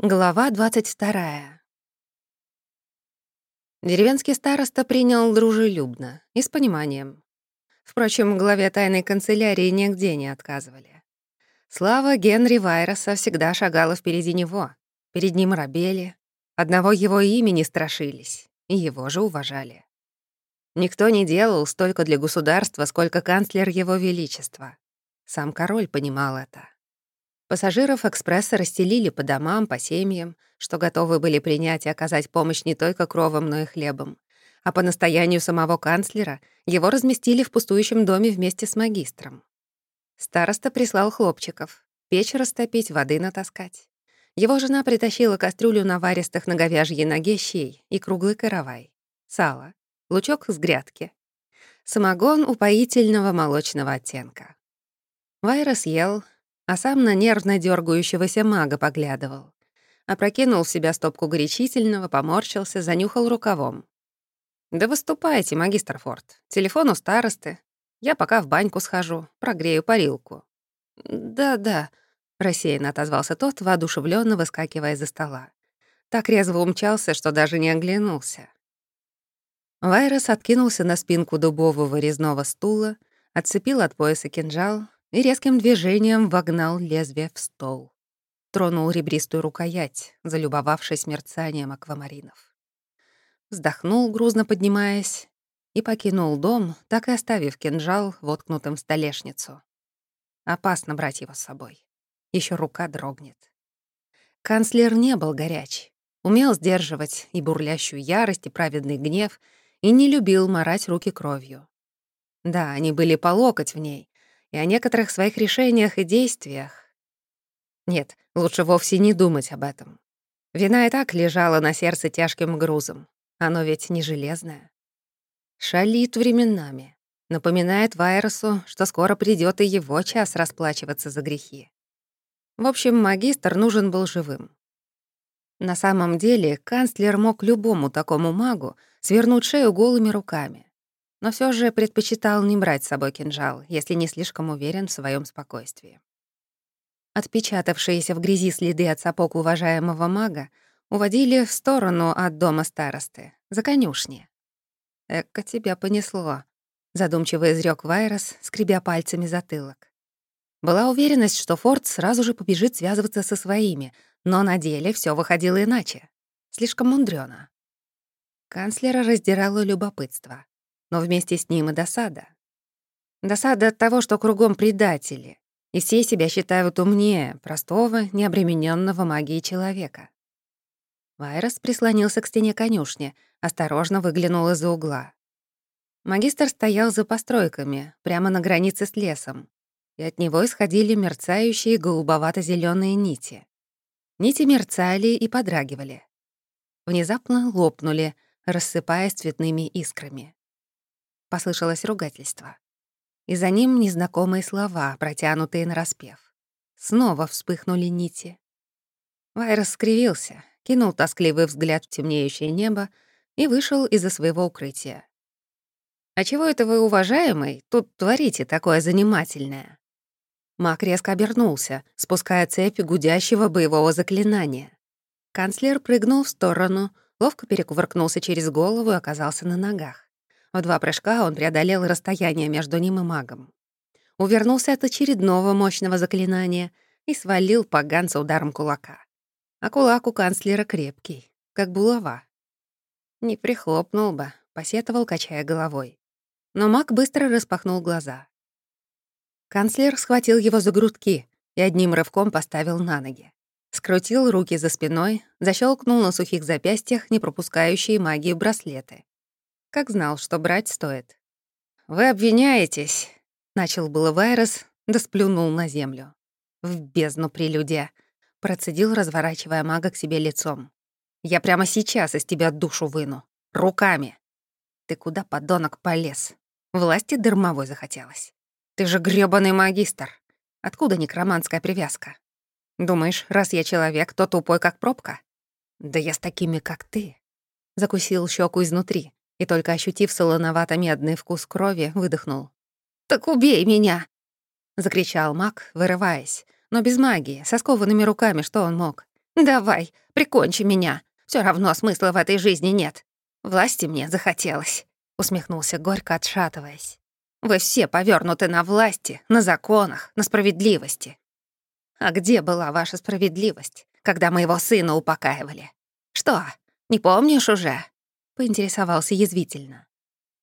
Глава 22. Деревенский староста принял дружелюбно и с пониманием. Впрочем, главе тайной канцелярии нигде не отказывали. Слава Генри Вайроса всегда шагала впереди него. Перед ним рабели, одного его имени страшились, и его же уважали. Никто не делал столько для государства, сколько канцлер его величества. Сам король понимал это. Пассажиров экспресса расстелили по домам, по семьям, что готовы были принять и оказать помощь не только кровом, но и хлебом. А по настоянию самого канцлера его разместили в пустующем доме вместе с магистром. Староста прислал хлопчиков, печь растопить, воды натаскать. Его жена притащила кастрюлю наваристых на говяжьей ноге щей и круглый каравай, сало, лучок с грядки, самогон упоительного молочного оттенка. Вайра съел, а сам на нервно дергающегося мага поглядывал. Опрокинул в себя стопку горячительного, поморщился, занюхал рукавом. «Да выступайте, магистр Форд. Телефон у старосты. Я пока в баньку схожу, прогрею парилку». «Да-да», — рассеянно отозвался тот, воодушевленно выскакивая из-за стола. Так резво умчался, что даже не оглянулся. Вайрос откинулся на спинку дубового резного стула, отцепил от пояса кинжал, и резким движением вогнал лезвие в стол. Тронул ребристую рукоять, залюбовавшись мерцанием аквамаринов. Вздохнул, грузно поднимаясь, и покинул дом, так и оставив кинжал, воткнутым в столешницу. Опасно брать его с собой. Еще рука дрогнет. Канцлер не был горяч, умел сдерживать и бурлящую ярость, и праведный гнев, и не любил морать руки кровью. Да, они были по локоть в ней, и о некоторых своих решениях и действиях. Нет, лучше вовсе не думать об этом. Вина и так лежала на сердце тяжким грузом. Оно ведь не железное. Шалит временами. Напоминает Вайросу, что скоро придёт и его час расплачиваться за грехи. В общем, магистр нужен был живым. На самом деле, канцлер мог любому такому магу свернуть шею голыми руками но все же предпочитал не брать с собой кинжал, если не слишком уверен в своем спокойствии. Отпечатавшиеся в грязи следы от сапог уважаемого мага уводили в сторону от дома старосты, за конюшни. «Эка тебя понесло», — задумчиво изрёк Вайрос, скребя пальцами затылок. Была уверенность, что Форд сразу же побежит связываться со своими, но на деле все выходило иначе. Слишком мудрёно. Канцлера раздирало любопытство но вместе с ним и досада. Досада от того, что кругом предатели, и все себя считают умнее простого, необремененного магией человека. Вайрос прислонился к стене конюшни, осторожно выглянул из-за угла. Магистр стоял за постройками, прямо на границе с лесом, и от него исходили мерцающие голубовато зеленые нити. Нити мерцали и подрагивали. Внезапно лопнули, рассыпаясь цветными искрами. Послышалось ругательство. И за ним незнакомые слова, протянутые нараспев. Снова вспыхнули нити. Вайрос скривился, кинул тоскливый взгляд в темнеющее небо и вышел из-за своего укрытия. «А чего это вы, уважаемый, тут творите такое занимательное?» Маг резко обернулся, спуская цепь гудящего боевого заклинания. Канцлер прыгнул в сторону, ловко перекувыркнулся через голову и оказался на ногах. В два прыжка он преодолел расстояние между ним и магом. Увернулся от очередного мощного заклинания и свалил поганца ударом кулака. А кулак у канцлера крепкий, как булава. Не прихлопнул бы, посетовал, качая головой. Но маг быстро распахнул глаза. Канцлер схватил его за грудки и одним рывком поставил на ноги. Скрутил руки за спиной, защелкнул на сухих запястьях не пропускающие магию браслеты. Как знал, что брать стоит. «Вы обвиняетесь», — начал было Вайрос, да сплюнул на землю. «В бездну прелюдия», — процедил, разворачивая мага к себе лицом. «Я прямо сейчас из тебя душу выну. Руками. Ты куда, подонок, полез? Власти дармовой захотелось. Ты же грёбаный магистр. Откуда некроманская привязка? Думаешь, раз я человек, то тупой, как пробка? Да я с такими, как ты». Закусил щеку изнутри, и только ощутив солоновато-медный вкус крови, выдохнул. «Так убей меня!» — закричал маг, вырываясь. Но без магии, со скованными руками, что он мог? Давай, прикончи меня. Все равно смысла в этой жизни нет. Власти мне захотелось», — усмехнулся горько, отшатываясь. «Вы все повернуты на власти, на законах, на справедливости. А где была ваша справедливость, когда моего сына упокаивали? Что, не помнишь уже?» — поинтересовался язвительно.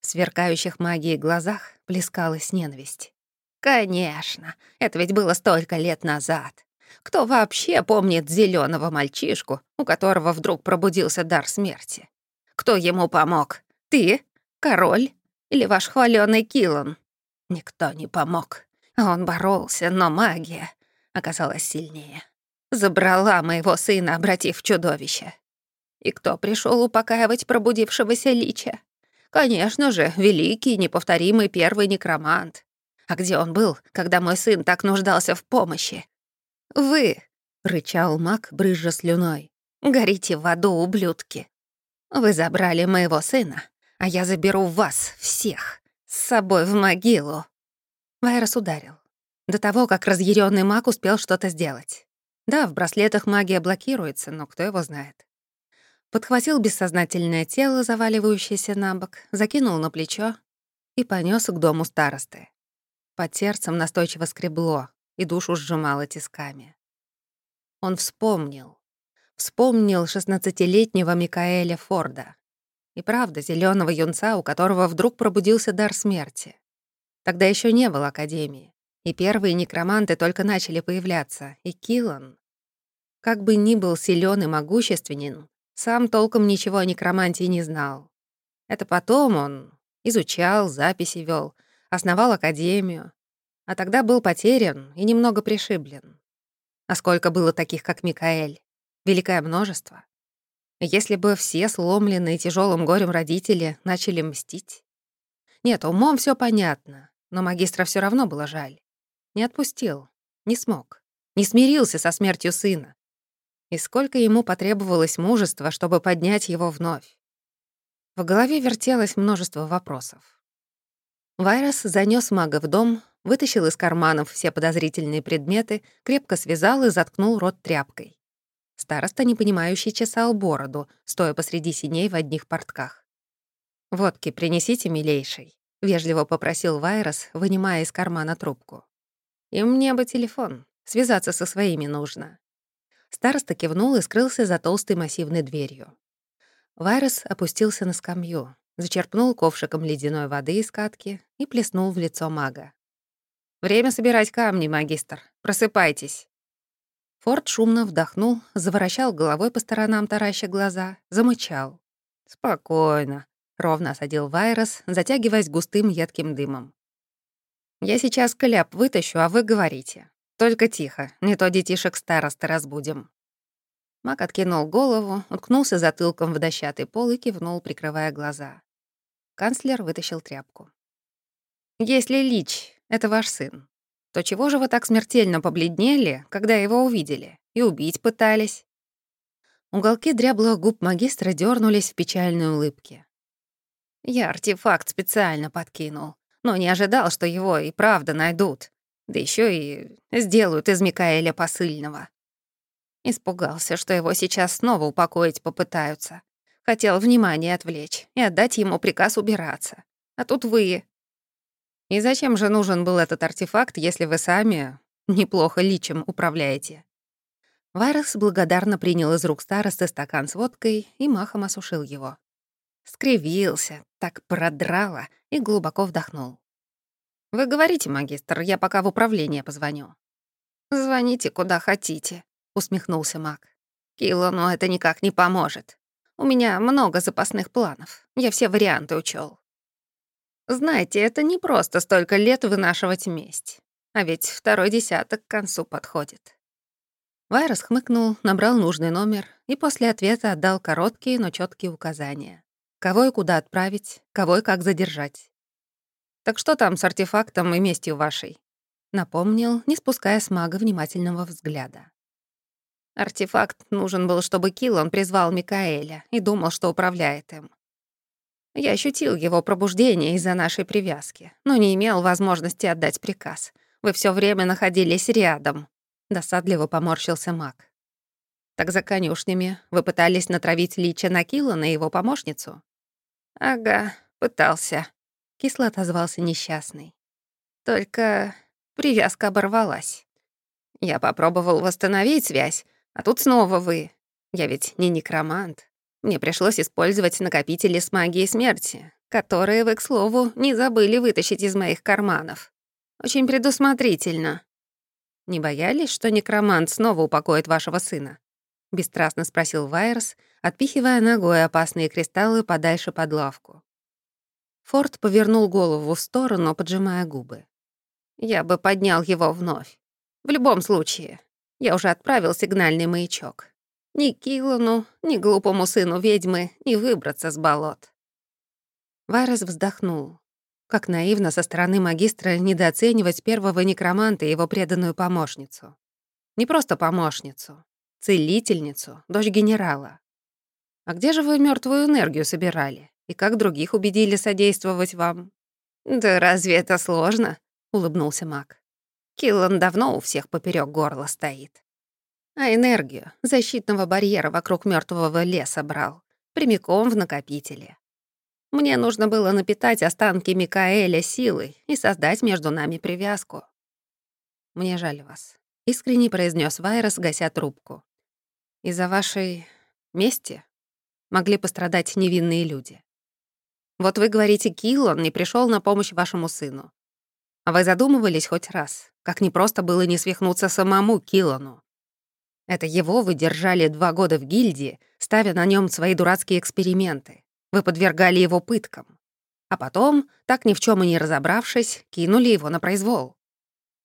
В сверкающих магией глазах плескалась ненависть. «Конечно, это ведь было столько лет назад. Кто вообще помнит зеленого мальчишку, у которого вдруг пробудился дар смерти? Кто ему помог? Ты? Король? Или ваш хваленый Килан? Никто не помог. Он боролся, но магия оказалась сильнее. Забрала моего сына, обратив чудовище. И кто пришел упокаивать пробудившегося лича? Конечно же, великий, неповторимый первый некромант. А где он был, когда мой сын так нуждался в помощи? «Вы!» — рычал маг, брызжа слюной. «Горите в аду, ублюдки! Вы забрали моего сына, а я заберу вас всех с собой в могилу!» Вайрос ударил. До того, как разъяренный маг успел что-то сделать. Да, в браслетах магия блокируется, но кто его знает. Подхватил бессознательное тело, заваливающееся на бок, закинул на плечо и понес к дому старосты. Под сердцем настойчиво скребло, и душу сжимало тисками. Он вспомнил. Вспомнил шестнадцатилетнего Микаэля Форда. И правда, зеленого юнца, у которого вдруг пробудился дар смерти. Тогда еще не было Академии, и первые некроманты только начали появляться, и Киллан. Как бы ни был силен и могущественен, сам толком ничего о некромантии не знал. Это потом он изучал, записи вел, основал Академию, а тогда был потерян и немного пришиблен. А сколько было таких, как Микаэль? Великое множество. Если бы все сломленные тяжелым горем родители начали мстить? Нет, умом все понятно, но магистра все равно было жаль. Не отпустил, не смог, не смирился со смертью сына. И сколько ему потребовалось мужества, чтобы поднять его вновь. В голове вертелось множество вопросов. Вайрос занёс мага в дом, вытащил из карманов все подозрительные предметы, крепко связал и заткнул рот тряпкой. Староста, непонимающий, чесал бороду, стоя посреди синей в одних портках. «Водки принесите, милейший», — вежливо попросил Вайрос, вынимая из кармана трубку. «И мне бы телефон. Связаться со своими нужно». Староста кивнул и скрылся за толстой массивной дверью. Вайрос опустился на скамью, зачерпнул ковшиком ледяной воды из катки и плеснул в лицо мага. «Время собирать камни, магистр. Просыпайтесь». Форд шумно вдохнул, заворачал головой по сторонам, тараща глаза, замычал. «Спокойно», — ровно осадил Вайрос, затягиваясь густым едким дымом. «Я сейчас кляп вытащу, а вы говорите. Только тихо, не то детишек старосты разбудим». Мак откинул голову, уткнулся затылком в дощатый пол и кивнул, прикрывая глаза. Канцлер вытащил тряпку. «Если Лич это ваш сын. То чего же вы так смертельно побледнели, когда его увидели? И убить пытались?» Уголки дряблых губ магистра дернулись в печальной улыбке. «Я артефакт специально подкинул, но не ожидал, что его и правда найдут. Да еще и сделают из Микаэля посыльного. Испугался, что его сейчас снова упокоить попытаются. Хотел внимание отвлечь и отдать ему приказ убираться. А тут вы и зачем же нужен был этот артефакт, если вы сами неплохо личем управляете?» Вайрос благодарно принял из рук старосты стакан с водкой и махом осушил его. Скривился, так продрало и глубоко вдохнул. «Вы говорите, магистр, я пока в управление позвоню». «Звоните куда хотите», — усмехнулся маг. «Киллану это никак не поможет. У меня много запасных планов. Я все варианты учел. Знаете, это не просто столько лет вынашивать месть. А ведь второй десяток к концу подходит. Вайрос хмыкнул, набрал нужный номер и после ответа отдал короткие, но четкие указания. Кого и куда отправить, кого и как задержать. «Так что там с артефактом и местью вашей?» Напомнил, не спуская с мага внимательного взгляда. Артефакт нужен был, чтобы Киллан призвал Микаэля и думал, что управляет им. Я ощутил его пробуждение из-за нашей привязки, но не имел возможности отдать приказ. Вы все время находились рядом. Досадливо поморщился маг. Так за конюшнями вы пытались натравить Лича на Килла на его помощницу? Ага, пытался. Кисло отозвался несчастный. Только привязка оборвалась. Я попробовал восстановить связь, а тут снова вы. Я ведь не некромант. Мне пришлось использовать накопители с магией смерти, которые вы, к слову, не забыли вытащить из моих карманов. Очень предусмотрительно. Не боялись, что некромант снова упокоит вашего сына? Бесстрастно спросил Вайерс, отпихивая ногой опасные кристаллы подальше под лавку. Форд повернул голову в сторону, поджимая губы. «Я бы поднял его вновь. В любом случае, я уже отправил сигнальный маячок. Ни Килану, ни глупому сыну ведьмы не выбраться с болот». Вайрос вздохнул. Как наивно со стороны магистра недооценивать первого некроманта и его преданную помощницу. Не просто помощницу, целительницу, дочь генерала. А где же вы мертвую энергию собирали? И как других убедили содействовать вам? Да разве это сложно? улыбнулся Мак. Киллан давно у всех поперек горла стоит. А энергию защитного барьера вокруг мертвого леса брал, прямиком в накопителе. Мне нужно было напитать останки Микаэля силой и создать между нами привязку. Мне жаль вас, искренне произнес Вайрос, гася трубку. Из-за вашей мести могли пострадать невинные люди. Вот вы говорите, Киллон не пришел на помощь вашему сыну. А вы задумывались хоть раз, как непросто было не свихнуться самому Киллону? Это его вы держали два года в гильдии, ставя на нем свои дурацкие эксперименты. Вы подвергали его пыткам. А потом, так ни в чем и не разобравшись, кинули его на произвол.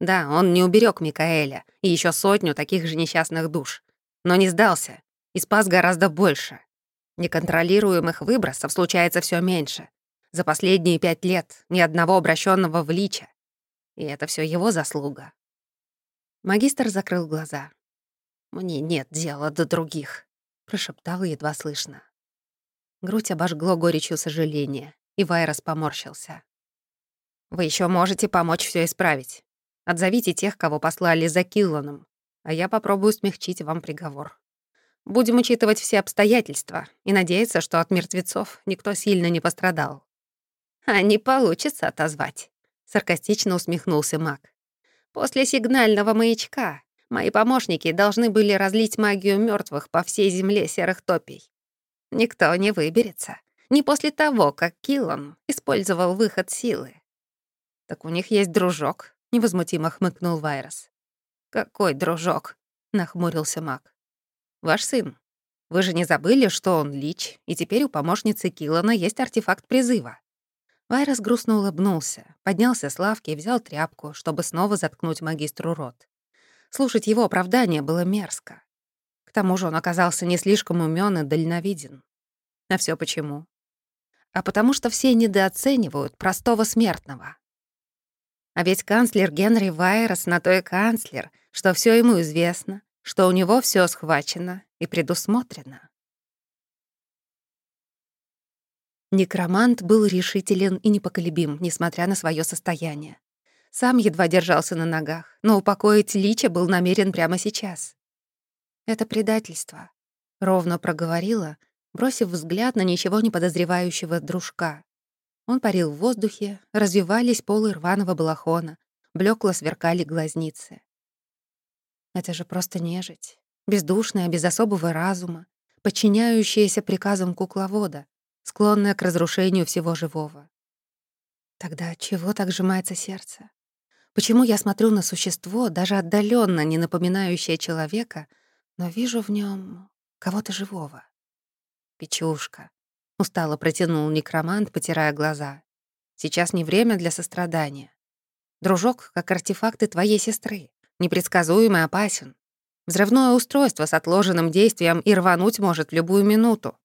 Да, он не уберег Микаэля и еще сотню таких же несчастных душ но не сдался и спас гораздо больше. Неконтролируемых выбросов случается все меньше. За последние пять лет ни одного обращенного в лича. И это все его заслуга. Магистр закрыл глаза. «Мне нет дела до других», — прошептал едва слышно. Грудь обожгло горечью сожаления, и Вайрос поморщился. «Вы еще можете помочь все исправить. Отзовите тех, кого послали за Килланом а я попробую смягчить вам приговор. Будем учитывать все обстоятельства и надеяться, что от мертвецов никто сильно не пострадал». «А не получится отозвать», — саркастично усмехнулся маг. «После сигнального маячка мои помощники должны были разлить магию мертвых по всей земле серых топий. Никто не выберется, не после того, как Киллан использовал выход силы». «Так у них есть дружок», — невозмутимо хмыкнул Вайрос. «Какой дружок?» — нахмурился маг. «Ваш сын. Вы же не забыли, что он лич, и теперь у помощницы Киллана есть артефакт призыва». Вайрос грустно улыбнулся, поднялся с лавки и взял тряпку, чтобы снова заткнуть магистру рот. Слушать его оправдание было мерзко. К тому же он оказался не слишком умён и дальновиден. А все почему? А потому что все недооценивают простого смертного. А ведь канцлер Генри Вайрос на то и канцлер, что все ему известно, что у него все схвачено и предусмотрено. Некромант был решителен и непоколебим, несмотря на свое состояние. Сам едва держался на ногах, но упокоить Лича был намерен прямо сейчас. «Это предательство», — ровно проговорила, бросив взгляд на ничего не подозревающего дружка. Он парил в воздухе, развивались полы рваного балахона, блекло сверкали глазницы. Это же просто нежить, бездушная, без особого разума, подчиняющаяся приказам кукловода, склонная к разрушению всего живого. Тогда чего так сжимается сердце? Почему я смотрю на существо, даже отдаленно не напоминающее человека, но вижу в нем кого-то живого? Печушка. Устало протянул некромант, потирая глаза. Сейчас не время для сострадания. Дружок, как артефакты твоей сестры непредсказуем и опасен. Взрывное устройство с отложенным действием и рвануть может в любую минуту.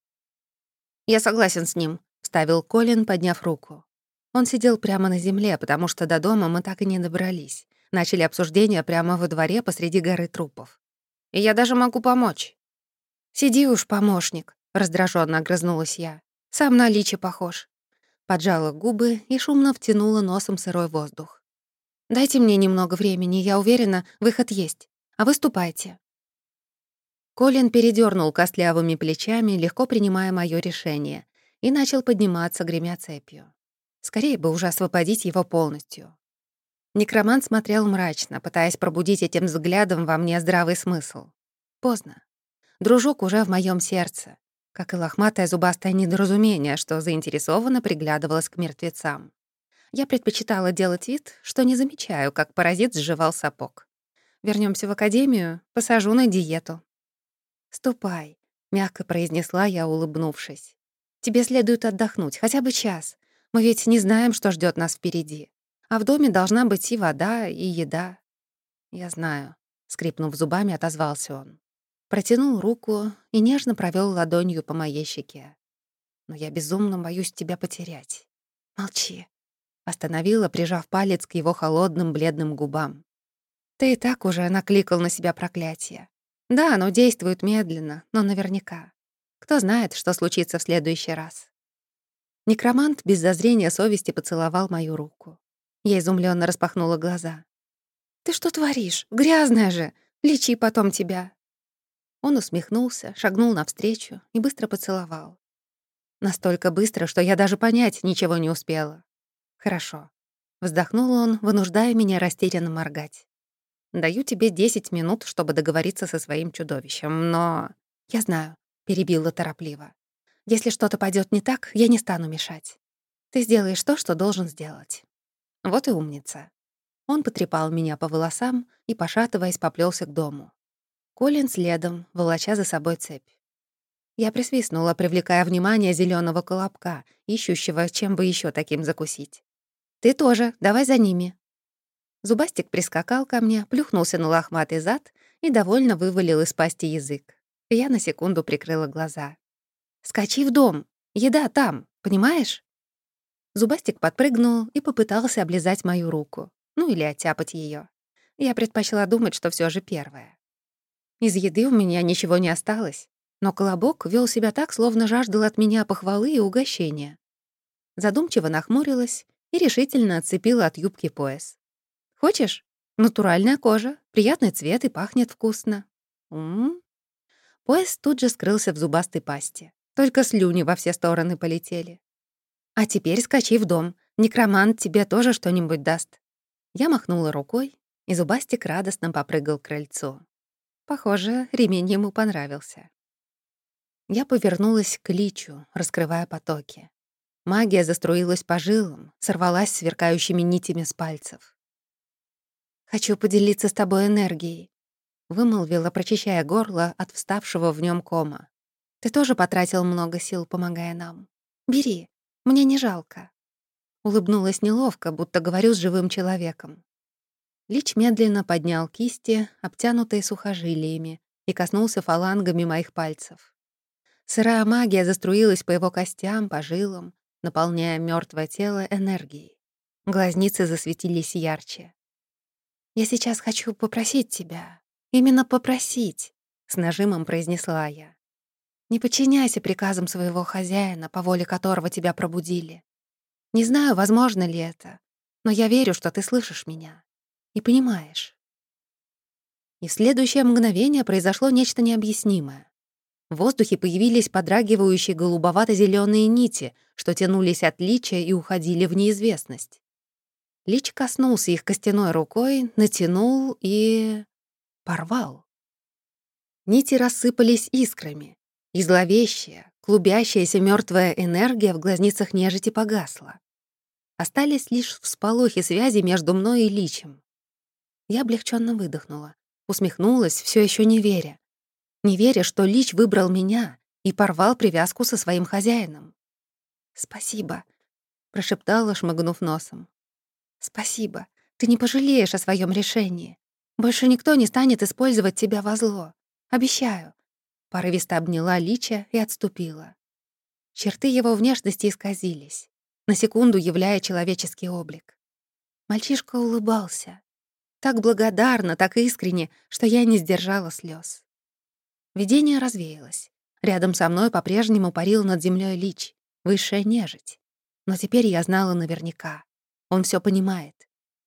«Я согласен с ним», — вставил Колин, подняв руку. Он сидел прямо на земле, потому что до дома мы так и не добрались. Начали обсуждение прямо во дворе посреди горы трупов. «И я даже могу помочь». «Сиди уж, помощник», — раздраженно огрызнулась я. «Сам на личи похож». Поджала губы и шумно втянула носом сырой воздух. Дайте мне немного времени, я уверена, выход есть. А выступайте. Колин передернул костлявыми плечами, легко принимая мое решение, и начал подниматься, гремя цепью. Скорее бы уже освободить его полностью. Некромант смотрел мрачно, пытаясь пробудить этим взглядом во мне здравый смысл. Поздно. Дружок уже в моем сердце, как и лохматое зубастое недоразумение, что заинтересованно приглядывалось к мертвецам. Я предпочитала делать вид, что не замечаю, как паразит сживал сапог. Вернемся в академию, посажу на диету. «Ступай», — мягко произнесла я, улыбнувшись. «Тебе следует отдохнуть, хотя бы час. Мы ведь не знаем, что ждет нас впереди. А в доме должна быть и вода, и еда». «Я знаю», — скрипнув зубами, отозвался он. Протянул руку и нежно провел ладонью по моей щеке. «Но я безумно боюсь тебя потерять. Молчи». Остановила, прижав палец к его холодным бледным губам. Ты и так уже накликал на себя проклятие. Да, оно действует медленно, но наверняка. Кто знает, что случится в следующий раз. Некромант без зазрения совести поцеловал мою руку. Я изумленно распахнула глаза. «Ты что творишь? Грязная же! Лечи потом тебя!» Он усмехнулся, шагнул навстречу и быстро поцеловал. Настолько быстро, что я даже понять ничего не успела. «Хорошо». Вздохнул он, вынуждая меня растерянно моргать. Даю тебе 10 минут, чтобы договориться со своим чудовищем, но... Я знаю, перебила торопливо. Если что-то пойдет не так, я не стану мешать. Ты сделаешь то, что должен сделать. Вот и умница. Он потрепал меня по волосам и, пошатываясь, поплелся к дому. Колин следом, волоча за собой цепь. Я присвистнула, привлекая внимание зеленого колобка, ищущего, чем бы еще таким закусить. «Ты тоже, давай за ними», Зубастик прискакал ко мне, плюхнулся на лохматый зад и довольно вывалил из пасти язык. Я на секунду прикрыла глаза. «Скачи в дом! Еда там, понимаешь?» Зубастик подпрыгнул и попытался облизать мою руку. Ну или оттяпать ее. Я предпочла думать, что все же первое. Из еды у меня ничего не осталось, но Колобок вел себя так, словно жаждал от меня похвалы и угощения. Задумчиво нахмурилась и решительно отцепила от юбки пояс. Хочешь? Натуральная кожа, приятный цвет и пахнет вкусно. М -м -м. Пояс тут же скрылся в зубастой пасти. Только слюни во все стороны полетели. А теперь скачи в дом. Некромант тебе тоже что-нибудь даст. Я махнула рукой, и зубастик радостно попрыгал к крыльцу. Похоже, ремень ему понравился. Я повернулась к личу, раскрывая потоки. Магия заструилась по жилам, сорвалась сверкающими нитями с пальцев. «Хочу поделиться с тобой энергией», — вымолвила, прочищая горло от вставшего в нем кома. «Ты тоже потратил много сил, помогая нам. Бери, мне не жалко». Улыбнулась неловко, будто говорю с живым человеком. Лич медленно поднял кисти, обтянутые сухожилиями, и коснулся фалангами моих пальцев. Сырая магия заструилась по его костям, по жилам, наполняя мертвое тело энергией. Глазницы засветились ярче. «Я сейчас хочу попросить тебя. Именно попросить», — с нажимом произнесла я. «Не подчиняйся приказам своего хозяина, по воле которого тебя пробудили. Не знаю, возможно ли это, но я верю, что ты слышишь меня и понимаешь». И в следующее мгновение произошло нечто необъяснимое. В воздухе появились подрагивающие голубовато зеленые нити, что тянулись от личия и уходили в неизвестность. Лич коснулся их костяной рукой, натянул и... порвал. Нити рассыпались искрами, и зловещая, клубящаяся мертвая энергия в глазницах нежити погасла. Остались лишь всполохи связи между мной и личем. Я облегченно выдохнула, усмехнулась, все еще не веря. Не веря, что лич выбрал меня и порвал привязку со своим хозяином. «Спасибо», — прошептала, шмыгнув носом. «Спасибо. Ты не пожалеешь о своем решении. Больше никто не станет использовать тебя во зло. Обещаю». Порывисто обняла Лича и отступила. Черты его внешности исказились, на секунду являя человеческий облик. Мальчишка улыбался. Так благодарно, так искренне, что я не сдержала слез. Видение развеялось. Рядом со мной по-прежнему парил над землей Лич, высшая нежить. Но теперь я знала наверняка. Он все понимает.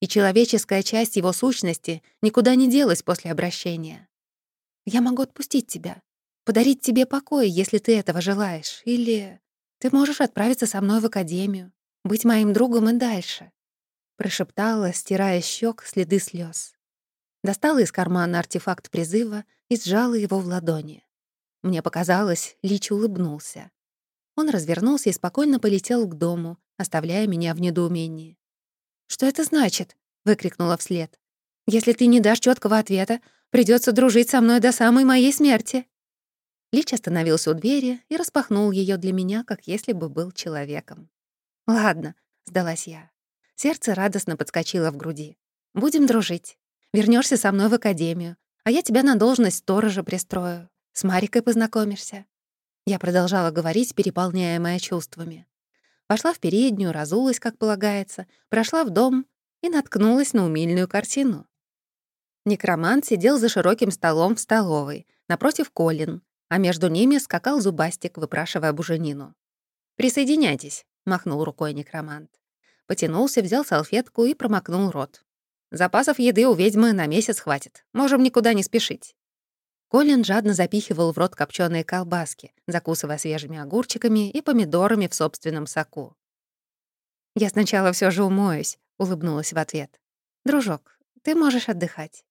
И человеческая часть его сущности никуда не делась после обращения. «Я могу отпустить тебя», подарить тебе покой, если ты этого желаешь, или ты можешь отправиться со мной в академию, быть моим другом и дальше», — прошептала, стирая щек следы слез. Достала из кармана артефакт призыва и сжала его в ладони. Мне показалось, Лич улыбнулся. Он развернулся и спокойно полетел к дому, оставляя меня в недоумении. «Что это значит?» — выкрикнула вслед. «Если ты не дашь четкого ответа, придется дружить со мной до самой моей смерти». Лич остановился у двери и распахнул ее для меня, как если бы был человеком. «Ладно», — сдалась я. Сердце радостно подскочило в груди. «Будем дружить. Вернешься со мной в академию, а я тебя на должность сторожа пристрою. С Марикой познакомишься». Я продолжала говорить, переполняемая чувствами. Пошла в переднюю, разулась, как полагается, прошла в дом и наткнулась на умильную картину. Некромант сидел за широким столом в столовой, напротив Колин, а между ними скакал зубастик, выпрашивая буженину. «Присоединяйтесь», — махнул рукой некромант. Потянулся, взял салфетку и промокнул рот. «Запасов еды у ведьмы на месяц хватит. Можем никуда не спешить». Колин жадно запихивал в рот копченые колбаски, закусывая свежими огурчиками и помидорами в собственном соку. «Я сначала все же умоюсь», — улыбнулась в ответ. «Дружок, ты можешь отдыхать».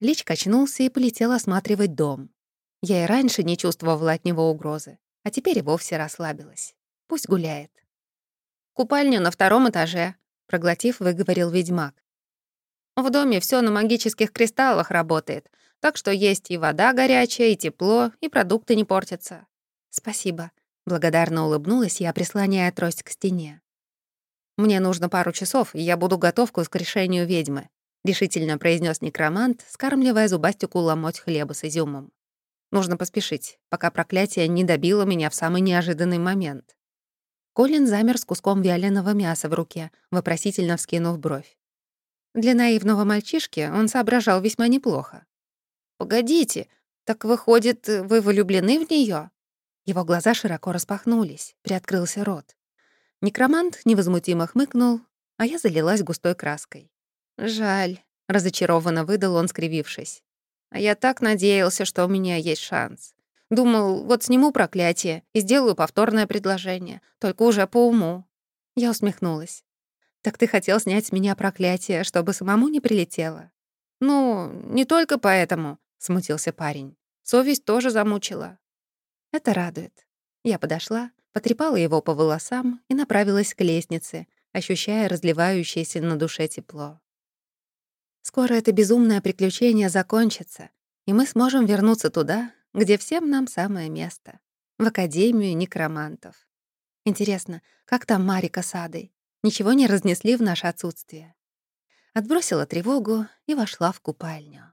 Лич качнулся и полетел осматривать дом. Я и раньше не чувствовала от него угрозы, а теперь и вовсе расслабилась. Пусть гуляет. «Купальня на втором этаже», — проглотив, выговорил ведьмак. «В доме все на магических кристаллах работает, так что есть и вода горячая, и тепло, и продукты не портятся. Спасибо. Благодарно улыбнулась я, прислоняя трость к стене. Мне нужно пару часов, и я буду готов к воскрешению ведьмы, решительно произнес некромант, скармливая зубастику ломоть хлеба с изюмом. Нужно поспешить, пока проклятие не добило меня в самый неожиданный момент. Колин замер с куском вяленого мяса в руке, вопросительно вскинув бровь. Для наивного мальчишки он соображал весьма неплохо. «Погодите, так выходит, вы влюблены в нее? Его глаза широко распахнулись, приоткрылся рот. Некромант невозмутимо хмыкнул, а я залилась густой краской. «Жаль», — разочарованно выдал он, скривившись. «А я так надеялся, что у меня есть шанс. Думал, вот сниму проклятие и сделаю повторное предложение, только уже по уму». Я усмехнулась. «Так ты хотел снять с меня проклятие, чтобы самому не прилетело?» «Ну, не только поэтому», смутился парень. Совесть тоже замучила. Это радует. Я подошла, потрепала его по волосам и направилась к лестнице, ощущая разливающееся на душе тепло. Скоро это безумное приключение закончится, и мы сможем вернуться туда, где всем нам самое место — в Академию некромантов. Интересно, как там Марика с Адой? Ничего не разнесли в наше отсутствие? Отбросила тревогу и вошла в купальню.